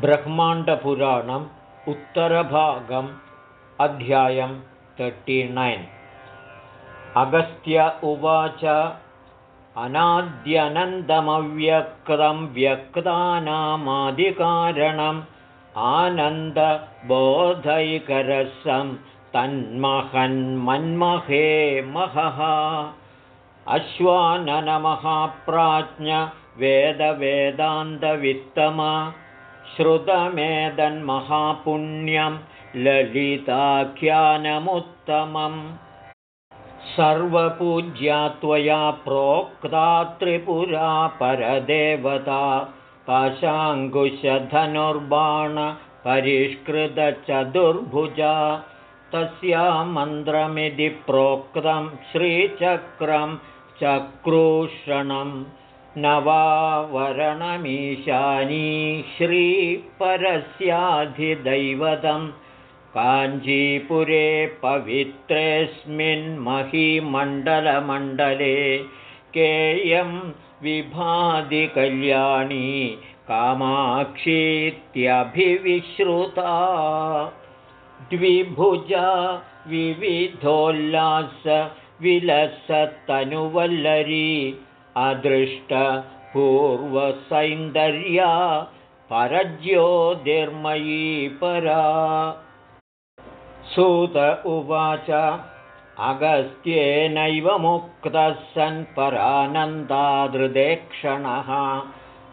ब्रह्माण्डपुराणम् उत्तरभागम् अध्यायं तर्टिनैन् अगस्त्य उवाच अनाद्यनन्दमव्यक्तं व्यक्तानामादिकारणम् आनन्दबोधैकरसं तन्महन्मन्महे महः। अश्वाननमहाप्राज्ञवेदवेदान्तवित्तमा श्रुतमेदन्महापुण्यं ललिताख्यानमुत्तमम्। सर्वपूज्या त्वया प्रोक्ता त्रिपुरा परदेवता पाशाङ्कुशधनुर्बाणपरिष्कृतचतुर्भुजा तस्या मन्त्रमिति प्रोक्तं श्रीचक्रं चक्रूषणम् नवावरणमीशानी श्रीपरस्याधिदैवतं काञ्चीपुरे पवित्रेऽस्मिन्महीमण्डलमण्डले केयं विभादिकल्याणी कामाक्षीत्यभिविश्रुता। द्विभुजा विलसत्तनुवल्लरी अदृष्टपूर्वसैन्दर्या परज्योतिर्मयी परा। सूत उवाच अगस्त्येनैव मुक्तः सन् परानन्दादृदेक्षणः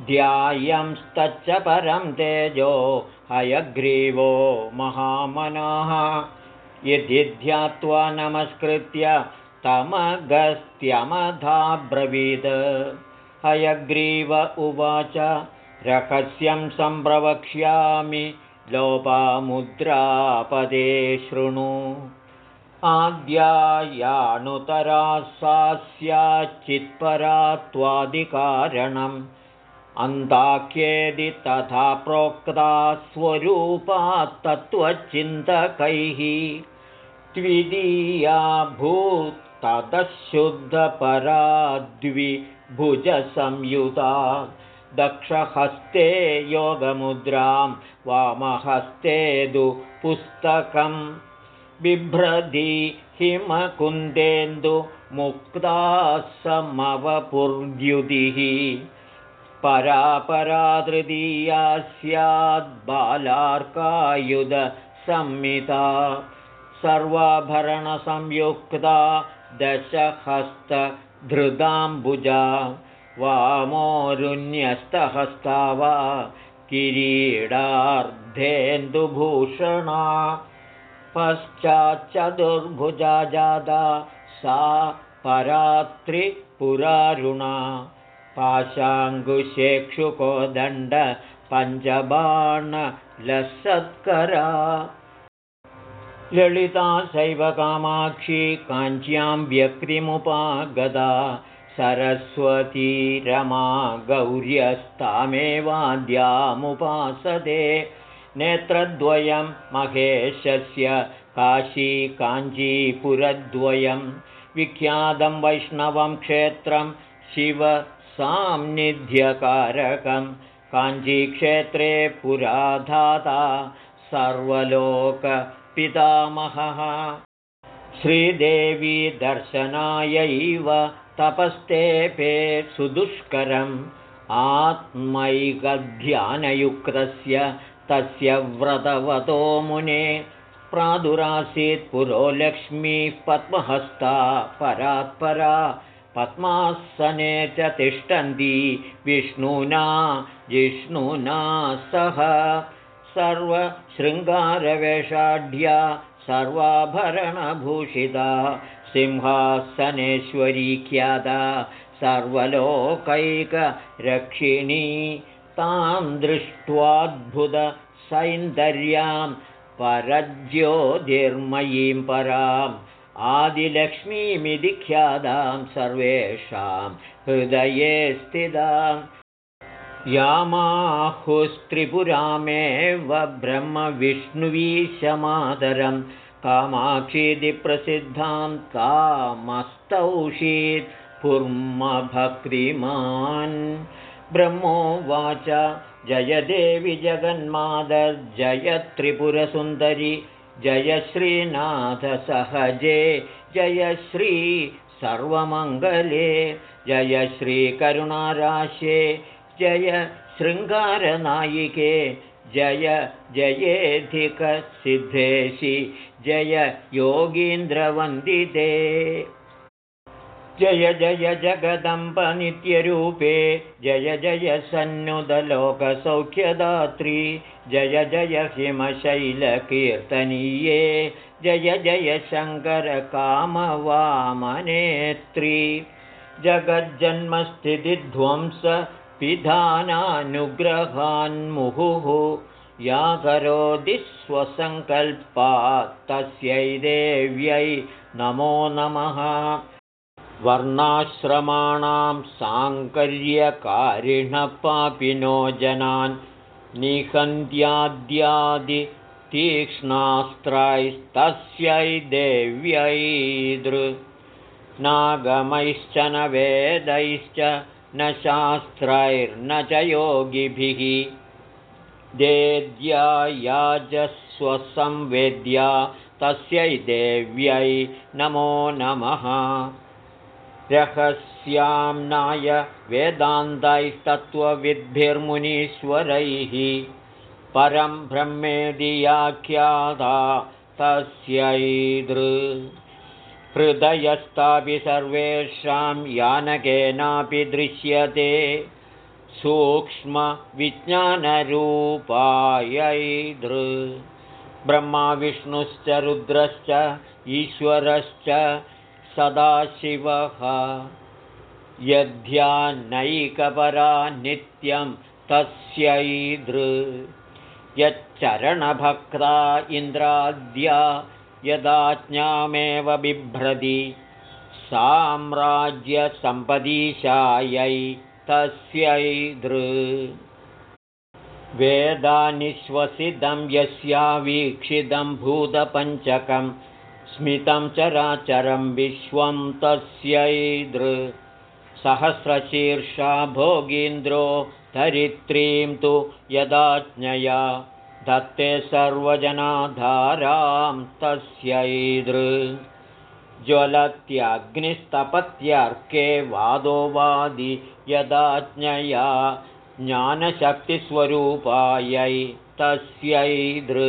ध्यायंस्तच्च परं तेजो हयग्रीवो महामनाः। यदि ध्यात्वा नमस्कृत्य तमगस्त्यमधाब्रवीद हयग्रीव उवाच रहस्यं सम्प्रवक्ष्यामि लोपामुद्रापदे शृणु। आद्यायानुतरा सा स्याच्चित्परा त्वादिकारणम्। अन्ताख्येदि तथा प्रोक्ता स्वरूपा तत्त्वचिन्तकैः। द्वितीया भूत् ततःशुद्धपराद्विभुजसंयुता दक्षहस्ते योगमुद्रां वामहस्ते दु पुस्तकं। बिभ्रदि हिमकुन्देन्दुमुक्ता समवपुर्द्युदिः परापरातृतीया स्याद्बालार्कायुधसंमिता सर्वाभरणसंयुक्ता दशहस्तधृताम्बुजा वामोरुन्यस्तहस्ता वा किरीडार्धेन्दुभूषणा पश्चाच्चतुर्भुजा जादा सा परात्रिपुरारुणा पाशाङ्गुशेक्षुकोदण्डपञ्चबाणलसत्करा ललिता कामाक्षी काञ्च्यां व्यक्तिमुपागदा सरस्वती रमा गौर्यस्तामेवाद्यामुपासते नेत्रद्वयं महेशस्य काञ्चीपुरद्वयं विख्यातं वैष्णवं क्षेत्रं शिवसान्निध्यकारकं काञ्चीक्षेत्रे पुराधाता सर्वलोक पितामहः। श्रीदेवी दर्शनायैव तपस्तेपे सुदुष्करम्। आत्मैकध्यानयुक्तस्य तस्य व्रतवतो मुने। प्रादुरासीत् पुरो लक्ष्मीः पद्महस्ता परात्परा। पद्मासने च तिष्ठन्ती विष्णुना जिष्णुना सह सर्वशृङ्गारवेषाढ्या सर्वाभरणभूषिता सिंहासनेश्वरी ख्याता सर्वलोकैकरक्षिणी। तां दृष्ट्वाद्भुतसैन्दर्यां परज्योतिर्मयीं पराम् आदिलक्ष्मीमिति ख्यातां सर्वेषां हृदये स्थिताम् यामाहुस्त्रिपुरामेव ब्रह्मविष्णुवीशमादरं कामाक्षीति प्रसिद्धां तामस्तौषीत् पुर्मभक्तिमान् ब्रह्मोवाच जय देवि जगन्मादर्जय त्रिपुरसुन्दरि जय श्रीनाथसहजे जय श्री सर्वमङ्गले जय श्रीकरुणाराशे जय शृङ्गारनायिके जय जयेधिकसिद्धेशि जय योगीन्द्रवन्दिते जय जय जगदम्बनित्यरूपे जय जय सन्नुदलोकसौख्यदात्री जय जय हिमशैलकीर्तनीये जय जय शङ्करकामवामनेत्री जगज्जन्मस्थितिध्वंस पिधानानुग्रहान्मुहुः या करोति स्वसङ्कल्पात् तस्यै देव्यै नमो नमः। वर्णाश्रमाणां साङ्कर्यकारिणपापिनो जनान् निहन्त्याद्यादितीक्ष्णास्त्रैस्तस्यै देव्यै दृ। नागमैश्च न वेदैश्च न शास्त्रैर्न च योगिभिः। देद्या याजस्वसंवेद्या तस्यै देव्यै नमो नमः। रहस्याम्नाय वेदान्तैस्तत्त्वविद्भिर्मुनीश्वरैः। परं ब्रह्मेदियाख्याता तस्यैदृ हृदयस्तापि सर्वेषां यानकेनापि दृश्यते। सूक्ष्मविज्ञानरूपायैदृ ब्रह्माविष्णुश्च रुद्रश्च ईश्वरश्च सदाशिवः। यध्यानैकपरा नित्यं तस्यैदृ यच्चरणभक्ता इन्द्राद्या यदाज्ञामेव बिभ्रति साम्राज्यसम्पदीशायै तस्यैदृ वेदानिश्वसितं यस्यावीक्षितं भूतपञ्चकम् स्मितं चराचरं विश्वं तस्यैदृ सहस्रशीर्षा भोगीन्द्रो धरित्रीं तु यदाज्ञया दत्ते सर्वजनाधारां तस्यैदृ। ज्वलत्यग्निस्तपत्यर्के वादो वादि यदाज्ञया ज्ञानशक्तिस्वरूपायै तस्यैदृ।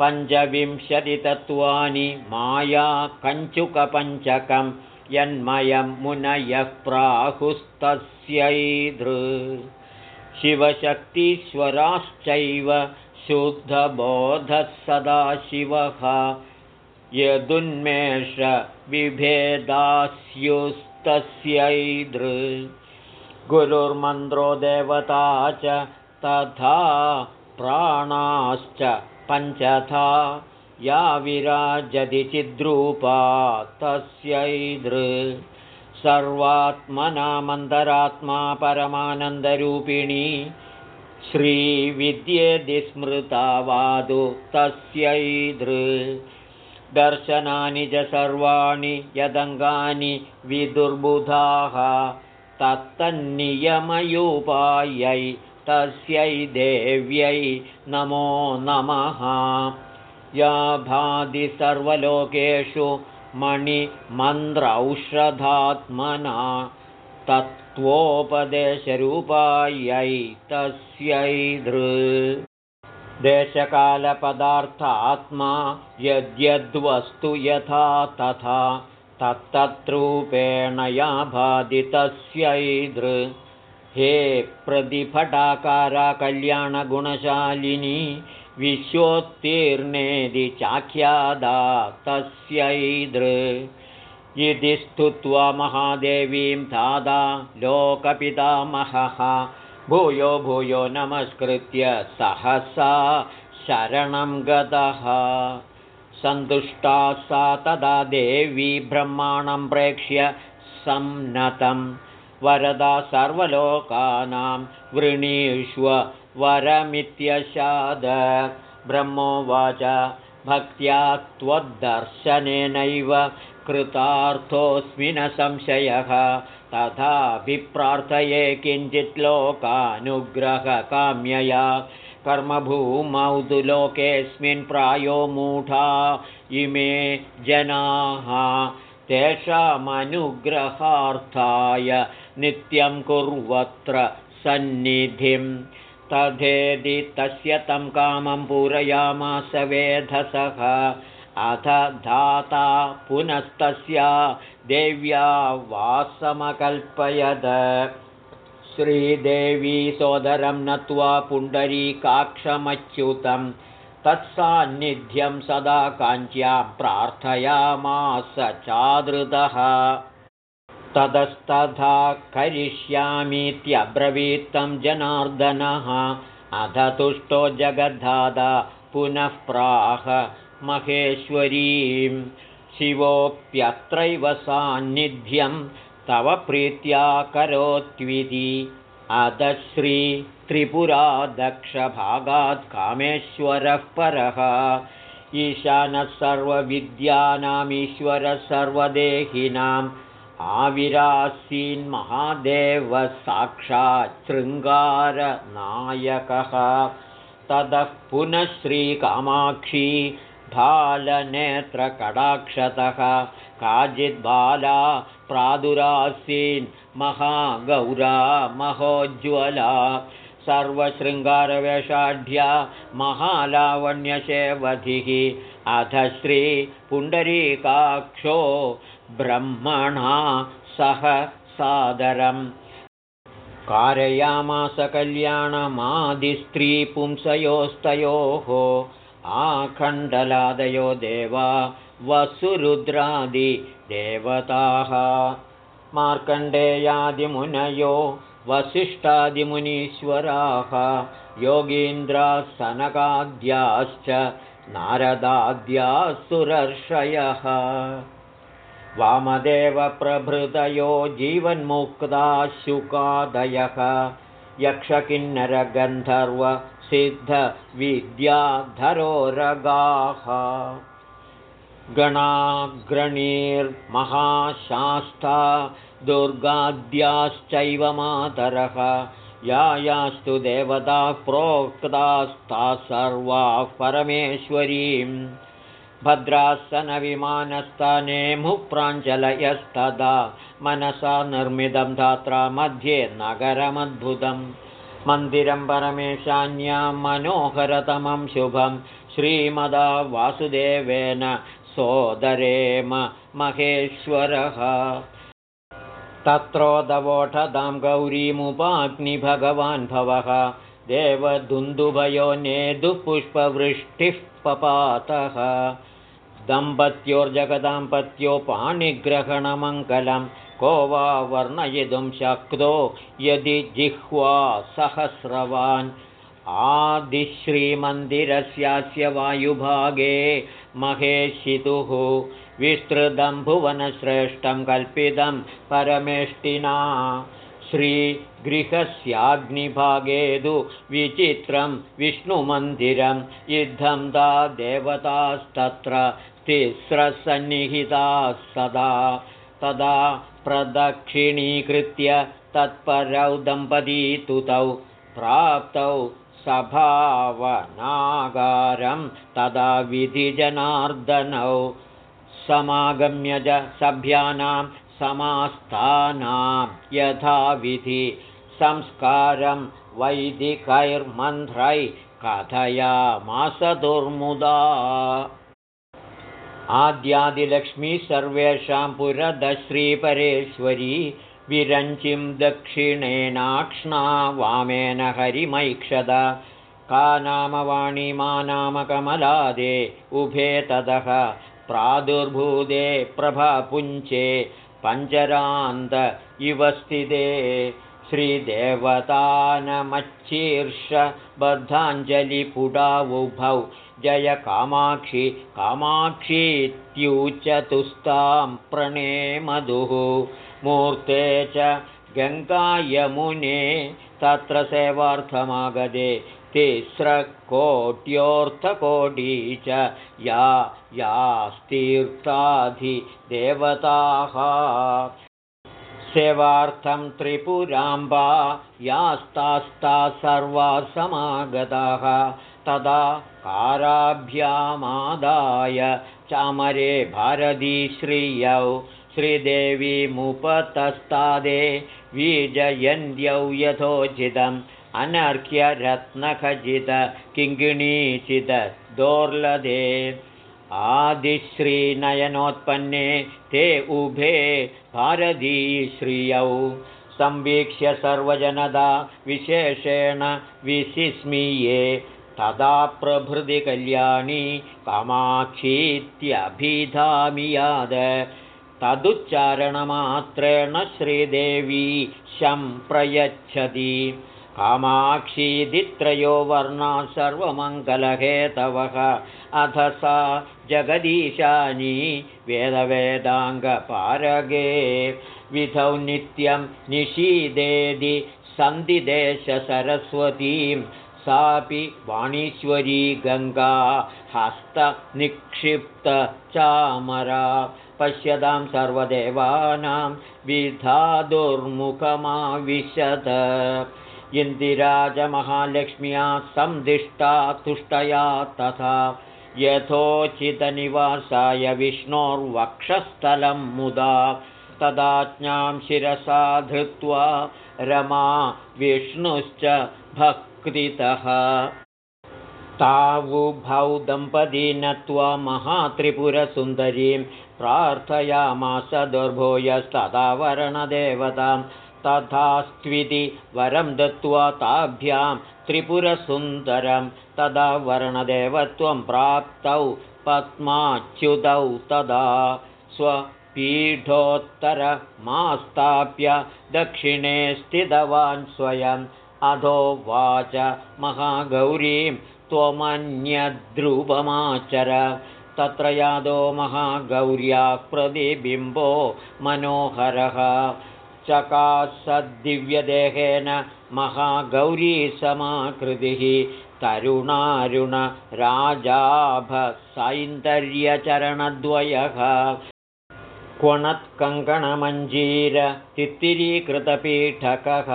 पञ्चविंशतितत्त्वानि माया कञ्चुकपञ्चकं यन्मयं मुनयः प्राहुस्तस्यैदृ शिवशक्तीश्वराश्चैव शुद्धबोधः सदाशिवः यदुन्मेषविभेदास्युस्तस्यैदृ गुरुर्मन्द्रो देवता च तथा प्राणाश्च पञ्चथा या विराजति चिद्रूपा तस्यैदृ सर्वात्मनामन्तरात्मा परमानन्दरूपिणी श्रीविद्येदि स्मृता वादु तस्यैदृ दर्शनानि च सर्वाणि यदङ्गानि विदुर्बुधाः तत्तन्नियमयूपायै तस्यै देव्यै नमो नमः। या भाति सर्वलोकेषु मणिमन्द्रौषधात्मना तत्त्वोपदेशरूपायै तस्यै दृ। देशकालपदार्थात्मा यद्यद्वस्तु यथा तथा तत्तत्रूपेण या भाति तस्यै दृ। हे प्रतिफटाकारा कल्याणगुणशालिनी विश्वोत्तीर्णेदि चाख्यादा तस्यैदृ इति स्तुत्वा महादेवीं दादा लोकपितामहः। भूयो भूयो नमस्कृत्य सहसा शरणं गतः। सन्तुष्टा सा तदा देवी ब्रह्माणं प्रेक्ष्य संनतम् वरदा सर्वलोकानां वृणीष्व वरमित्यशाद। ब्रह्मोवाच भक्त्या त्वद्दर्शनेनैव कृतार्थोऽस्मि न संशयः। तथा विप्रार्थये किञ्चित् लोकानुग्रहकाम्यया। कर्मभूमौ तु लोकेऽस्मिन् प्रायो मूढा। इमे जनाः तेषामनुग्रहार्थाय नित्यं कुर्वत्र सन्निधिं तथेदि तस्य तं कामं पूरयामास वेधसः। अथ धाता पुनस्तस्या देव्या वासमकल्पयद। श्रीदेवी सोदरं नत्वा पुण्डरीकाक्षमच्युतं तत्सान्निध्यं सदा काञ्च्या प्रार्थयामास चादृतः ततस्तथा करिष्यामीत्यब्रवीत्तं जनार्दनः। अध तुष्टो जगद्धादा पुनः प्राह महेश्वरीं शिवोऽप्यत्रैव सान्निध्यं तव प्रीत्या करोत्विधि अधश्रीत्रिपुरा दक्षभागात् कामेश्वरः परः। ईशानः सर्वविद्यानामीश्वरः सर्वदेहिनाम् आविरासीन्महादेवः साक्षात् शृङ्गारनायकः। ततः पुनः श्रीकामाक्षी भालनेत्रकटाक्षतः काचिद्बाला प्रादुरासीन् महागौरा महोज्ज्वला। सर्वशृङ्गारवेषाढ्या महालावण्यशेवधिः अथ श्रीपुण्डरीकाक्षो ब्रह्मणा सह सादरम्। कल्याणमादिस्त्रीपुंसयोस्तयोः आखण्डलादयो देवा वसुरुद्रादिदेवताः मार्कण्डेयादिमुनयो वसिष्ठादिमुनीश्वराः योगीन्द्रासनकाद्याश्च नारदाद्यासुरर्षयः वामदेवप्रभृतयो जीवन्मुक्ता शुकादयः। यक्षकिन्नरगन्धर्वसिद्धविद्याधरोरगाः गणाग्रणीर्महाशास्ता दुर्गाद्याश्चैव मातरः। या यास्तु देवताः प्रोक्तास्ताः सर्वाः परमेश्वरीम् भद्रासनविमानस्थाने मुप्राञ्जलयस्तदा मनसा निर्मितं धात्रा मध्ये नगरमद्भुतं। मन्दिरं परमेशान्यां मनोहरतमं शुभं। श्रीमदा वासुदेवेन सोदरेम महेश्वरः। तत्रोदवोढदां गौरीमुपाग्निभगवान् भवः। देवदुन्दुभयो नेदुपुष्पवृष्टिः पपातः दम्पत्योर्जगदाम्पत्यो पाणिग्रहणमङ्गलं को वा वर्णयितुं शक्तो यदि जिह्वा सहस्रवान्। आदिश्रीमन्दिरस्यास्य वायुभागे महेशितुः विस्तृतं भुवनश्रेष्ठं कल्पितं परमेष्टिना। श्रीगृहस्याग्निभागे तु विचित्रं विष्णुमन्दिरं युद्धं दा देवतास्तत्र तिस्रसन्निहिताः सदा तदा प्रदक्षिणीकृत्य तत्परौ दम्पतीतुतौ प्राप्तौ सभावनागारं तदा विधिजनार्दनौ समागम्य च सभ्यानां समास्तानां यथाविधि संस्कारं वैदिकैर्मन्त्रै कथयामास दुर्मुदा आद्यादिलक्ष्मी सर्वेषां पुरदश्रीपरेश्वरी विरञ्चिं दक्षिणेनाक्ष्णा वामेन हरिमैक्षद। का नाम वाणी मा नाम कमलादे उभे ततः प्रादुर्भूते प्रभापुञ्चे पञ्जरान्त इव स्थिते श्रीदेवतानमच्छीर्षबद्धाञ्जलिपुडावुभौ जय कामाक्षि कामाक्षीत्युचतुस्तां प्रणे मधुः। मूर्ते च गङ्गायमुने तत्र सेवार्थमागदे तिस्रकोट्योऽर्थकोटी च या यास्तीर्थाधिदेवताः सेवार्थं त्रिपुराम्बा यास्तास्ता सर्वा समागताः। तदा काराभ्यामादाय चामरे भारतीश्रियौ श्रीदेवीमुपतस्तादे वीजयन्त्यौ यथोचितम् अनर्घ्यरत्नखचित किङ्गिणीचित दोर्लदे आदिश्रीनयनोत्पन्ने ते उभे भारतीश्रियौ संवीक्ष्य सर्वजनदा विशेषेण विसिस्मीये। तदा प्रभृति कल्याणी कामाक्षीत्यभिधामि याद। तदुच्चारणमात्रेण श्रीदेवी प्रयच्छति कामाक्षीदित्रयो वर्णा सर्वमङ्गलहेतवः। अथ सा जगदीशानी वेदवेदाङ्गपारगे। विधौ नित्यं निषीदेदि सन्धिदेशसरस्वतीं। सापि वाणीश्वरी गङ्गा हस्तनिक्षिप्तचामरा। पश्यतां सर्वदेवानां विधादुर्मुखमाविशत इन्दिराजमहालक्ष्म्या सन्दिष्टा तुष्टया तथा यथोचितनिवासाय विष्णोर्वक्षस्थलं मुदा तदाज्ञां शिरसा धृत्वा रमा विष्णुश्च भक्तितः। तावुभौ दम्पती नत्वा महात्रिपुरसुन्दरीं प्रार्थयामास दुर्भूयस्तदा वरणदेवतां तथास्त्विति वरं दत्त्वा ताभ्यां त्रिपुरसुन्दरं तदा वर्णदेवत्वं प्राप्तौ पद्माच्युतौ तदा स्वपीठोत्तरमास्ताप्य दक्षिणे स्थितवान् स्वयम् अधोवाच महागौरीं त्वमन्यद्रूपमाचर। तत्र यादो महागौर्या प्रतिबिम्बो मनोहरः चकासद्दिव्यदेहेन महागौरीसमाकृतिः तरुणारुणराजाभसैन्दर्यचरणद्वयः क्वणत्कङ्कणमञ्जीरतित्तिरीकृतपीठकः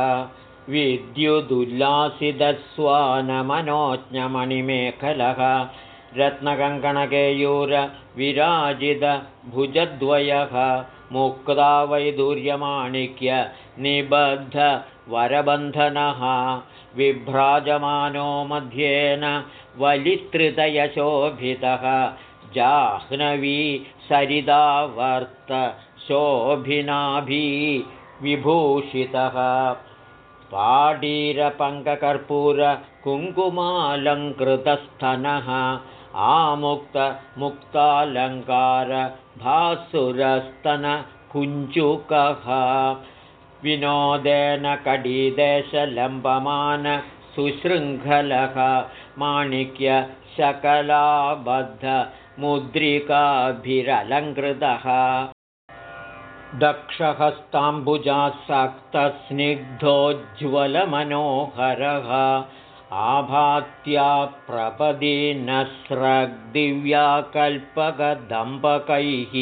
विद्युदुल्लासितस्वानमनोज्ञमणिमेखलः रत्नकङ्कणकेयूरविराजितभुजद्वयः मुक्ता वैदुर्यमाणिक्य निबद्धवरबन्धनः विभ्राजमानो मध्येन वलिस्तृतयशोभितः। जाह्नवी सरिदावर्त शोभिनाभी विभूषितः। पाडीरपङ्ककर्पूरकुङ्कुमालङ्कृतस्थनः आमुक्तमुक्तालङ्कारभासुरस्तनकुञ्चुकः विनोदेन कडिदेशलम्बमान सुशृङ्खलः। माणिक्यशकलाबद्धमुद्रिकाभिरलङ्कृतः दक्षहस्ताम्बुजासक्तस्निग्धोज्ज्वलमनोहरः आभात्या प्रपदीनस्रग्दिव्याकल्पकदम्बकैः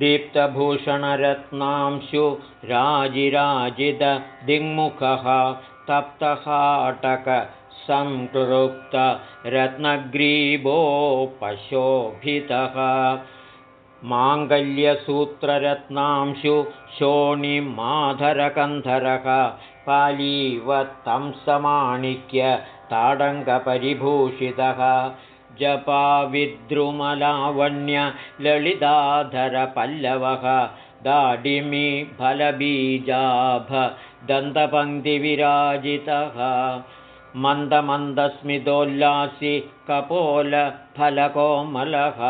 दीप्तभूषणरत्नांशु राजिराजितदिङ्मुखः तप्तहाटकसंकृप्तरत्नग्रीवोपशोभितः माङ्गल्यसूत्ररत्नांशु शोणिमाधरकन्धरः पालीवत्तंसमाणिक्य ताडङ्गपरिभूषितः। जपाविद्रुमलावण्यललिताधरपल्लवः दाडिमी फलबीजाभ दन्तपङ्क्तिविराजितः। मन्दमन्दस्मितोल्लासि कपोलफलकोमलः।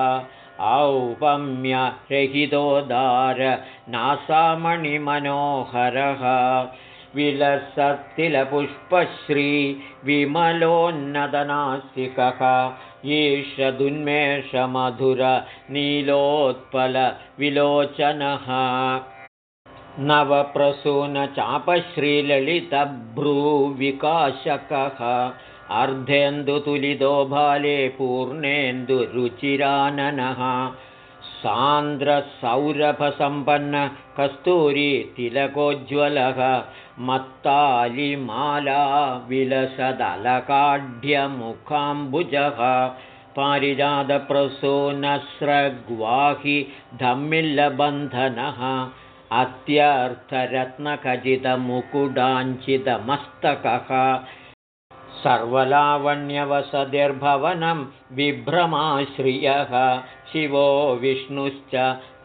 औपम्यरहितोदार नासामणिमनोहरः विलसत्तिलपुष्पश्रीविमलोन्नतनासिकः ईषदुन्मेषमधुरनीलोत्पलविलोचनः। नवप्रसूनचापश्रीललितभ्रूविकाशकः। अर्धेन्दुतुलितो बाले पूर्णेन्दुरुचिराननः। सान्द्रसौरभसम्पन्न कस्तूरी तिलकोज्ज्वलः मत्तालिमाला विलसदलकाढ्यमुखाम्बुजः पारिजातप्रसूनस्रग्वाहि धम्मिल्लबन्धनः अत्यर्थरत्नखचितमुकुडाञ्चितमस्तकः सर्वलावण्यवसतिर्भवनं विभ्रमाश्रियः शिवो विष्णुश्च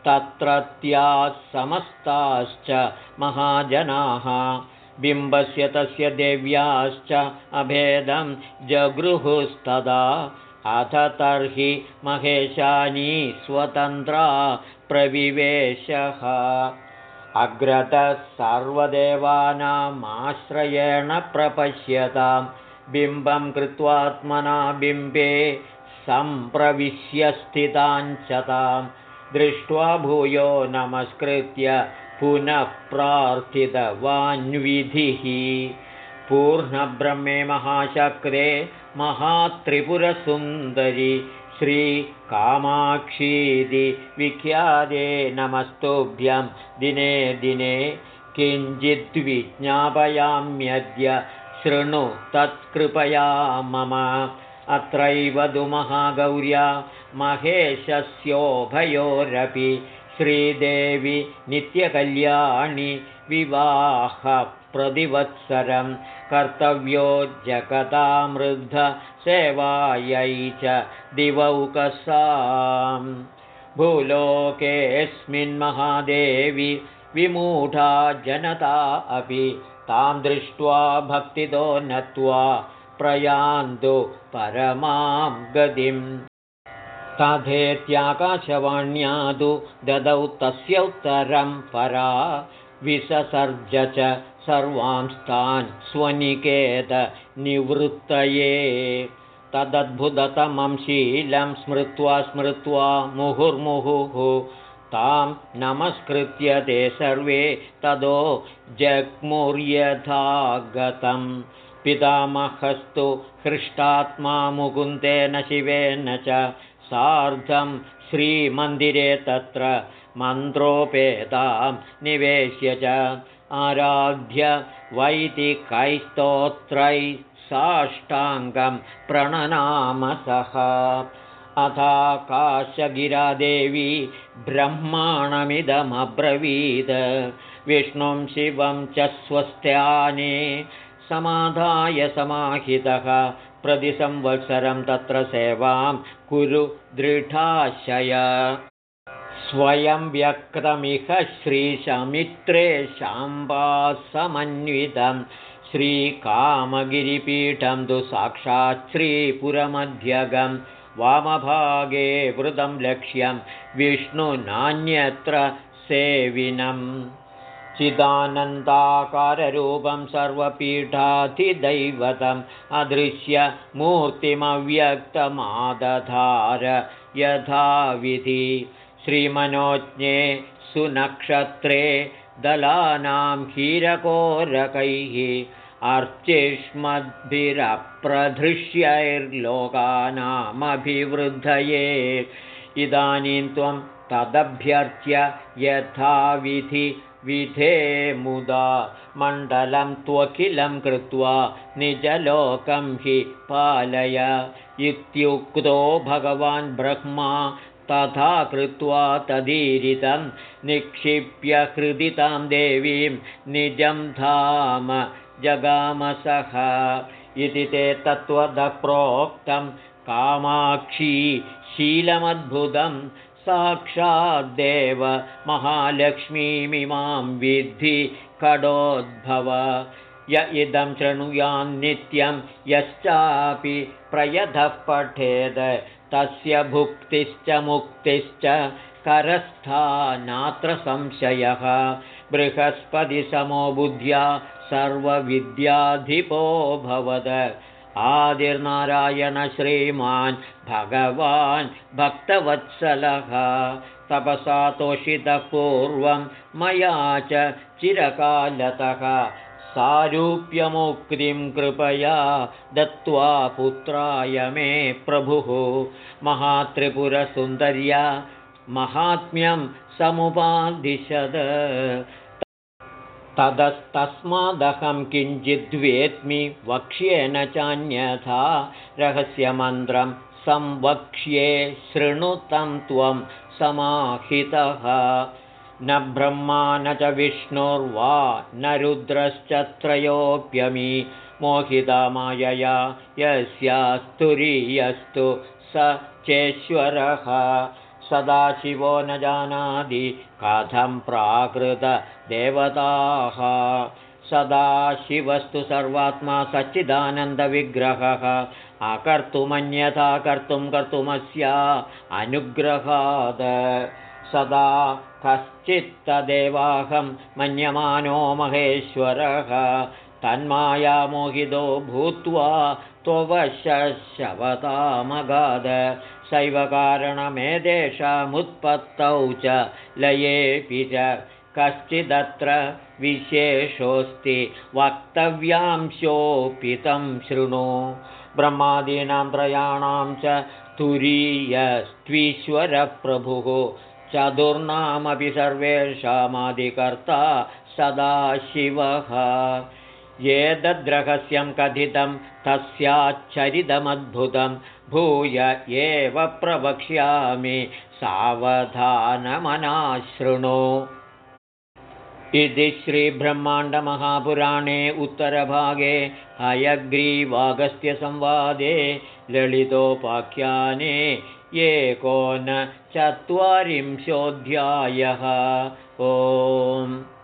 तत्रत्याः समस्ताश्च महाजनाः। बिम्बस्य तस्य देव्याश्च अभेदं जगृहुस्तदा। अथ तर्हि महेशानी स्वतन्त्रा प्रविवेशः। अग्रतः सर्वदेवानामाश्रयेण प्रपश्यतां बिम्बं कृत्वात्मना बिम्बे सम्प्रविश्य स्थिताञ्चतां दृष्ट्वा भूयो नमस्कृत्य पुनः प्रार्थितवान्विधिः पूर्णब्रह्मे महाशक्रे महात्रिपुरसुन्दरि श्रीकामाक्षीति विख्याते नमस्तुभ्यं दिने दिने किञ्चिद्विज्ञापयाम्यद्य शृणु तत्कृपया मम अत्रैव तु महागौर्या महेशस्योभयोरपि श्रीदेवि नित्यकल्याणि विवाहप्रतिवत्सरं कर्तव्यो जगतामृद्धसेवायै च दिवौकसां। भूलोकेऽस्मिन्महादेवि विमूढा जनता अपि तां दृष्ट्वा भक्तितो नत्वा प्रयान्तु परमां गतिम्। तथेत्याकाशवाण्यादु ददौ तस्य उत्तरं परा। विससर्ज च सर्वांस्तान् स्वनिकेतनिवृत्तये तदद्भुततमं शीलं स्मृत्वा स्मृत्वा मुहुर्मुहुः। तां नमस्कृत्य ते सर्वे ततो जग्मुर्यथागतम् पितामहस्तु हृष्टात्मा मुकुन्देन शिवेन च सार्धं श्रीमन्दिरे तत्र मन्त्रोपेतां निवेश्य च आराध्य वैदिकैस्तोत्रैः साष्टाङ्गं प्रणनामसः अथाकाशगिरादेवी ब्रह्माणमिदमब्रवीद विष्णुं शिवं च स्वस्थ्याने समाधाय समाहितः। प्रतिसंवत्सरं तत्र सेवां कुरु दृढाशय। स्वयं व्यक्तमिह श्रीशमित्रे शाम्बासमन्वितं। श्रीकामगिरिपीठं तु साक्षात् श्रीपुरमध्यगं। वामभागे वृतं लक्ष्यं विष्णुनान्यत्र सेविनम् चिदानन्दाकाररूपं सर्वपीठाधिदैवतम् अदृश्य मूर्तिमव्यक्तमादधार यथाविधि। श्रीमनोज्ञे सुनक्षत्रे दलानां हीरकोरकैः अर्चिष्मद्भिरप्रधृष्यैर्लोकानामभिवृद्धये। इदानीं त्वं तदभ्यर्च्य यथाविधि विधे मुदा मण्डलं त्वखिलं कृत्वा निजलोकं हि पालय। इत्युक्तो भगवान् ब्रह्मा तथा कृत्वा तदीरितं निक्षिप्य हृदितां देवीं निजं धाम जगामसः इति ते तत्त्वदप्रोक्तं कामाक्षी शीलमद्भुतं साक्षाद्देव महालक्ष्मीमिमां विद्धि कडोद्भव य इदं शृणुयान्नित्यं यश्चापि प्रयतः पठेद तस्य भुक्तिश्च मुक्तिश्च करस्था नात्र संशयः। बृहस्पतिसमो बुद्ध्या सर्वविद्याधिपो भवद आदिर्नारायण श्रीमान् भगवान् भक्तवत्सलः। तपसा तोषितः पूर्वं मया च चिरकालतः सारूप्यमुक्तिं कृपया दत्त्वा पुत्राय मे प्रभुः। महात्रिपुरसुन्दर्या महात्म्यं समुपादिशद ततस्तस्मादहं किञ्चिद्वेत्मि वक्ष्येन चान्यथा रहस्यमन्त्रं संवक्ष्ये शृणुतं त्वं समाहितः। न ब्रह्मा न च विष्णुर्वा न रुद्रश्च त्रयोऽप्यमी मोहिता मायया यस्यास्तुरीयस्तु स चेश्वरः। सदाशिवो न जानाति कथं प्राकृतदेवताः सदाशिवस्तु सर्वात्मा सच्चिदानन्दविग्रहः। अकर्तुमन्यथा कर्तुं कर्तुमस्या अनुग्रहाद सदा कश्चित्तदेवाहं मन्यमानो महेश्वरः। तन्मायामोहितो भूत्वा त्ववशवतामगाद सैव कारणमेतेषामुत्पत्तौ च लयेऽपि च कश्चिदत्र विशेषोऽस्ति वक्तव्यांशोऽपि तं शृणु। ब्रह्मादीनां त्रयाणां च तुरीयस्त्वीश्वरप्रभुः। चतुर्णामपि सर्वेषामादिकर्ता सदाशिवः। एतद्रहस्यं कथितं तस्याच्चरितमद्भुतं भूय एव प्रवक्ष्यामि सावधानमनाशृणु इति श्रीब्रह्माण्डमहापुराणे उत्तरभागे हयग्रीवागस्त्यसंवादे ललितोपाख्याने एकोनचत्वारिंशोऽध्यायः। ओम्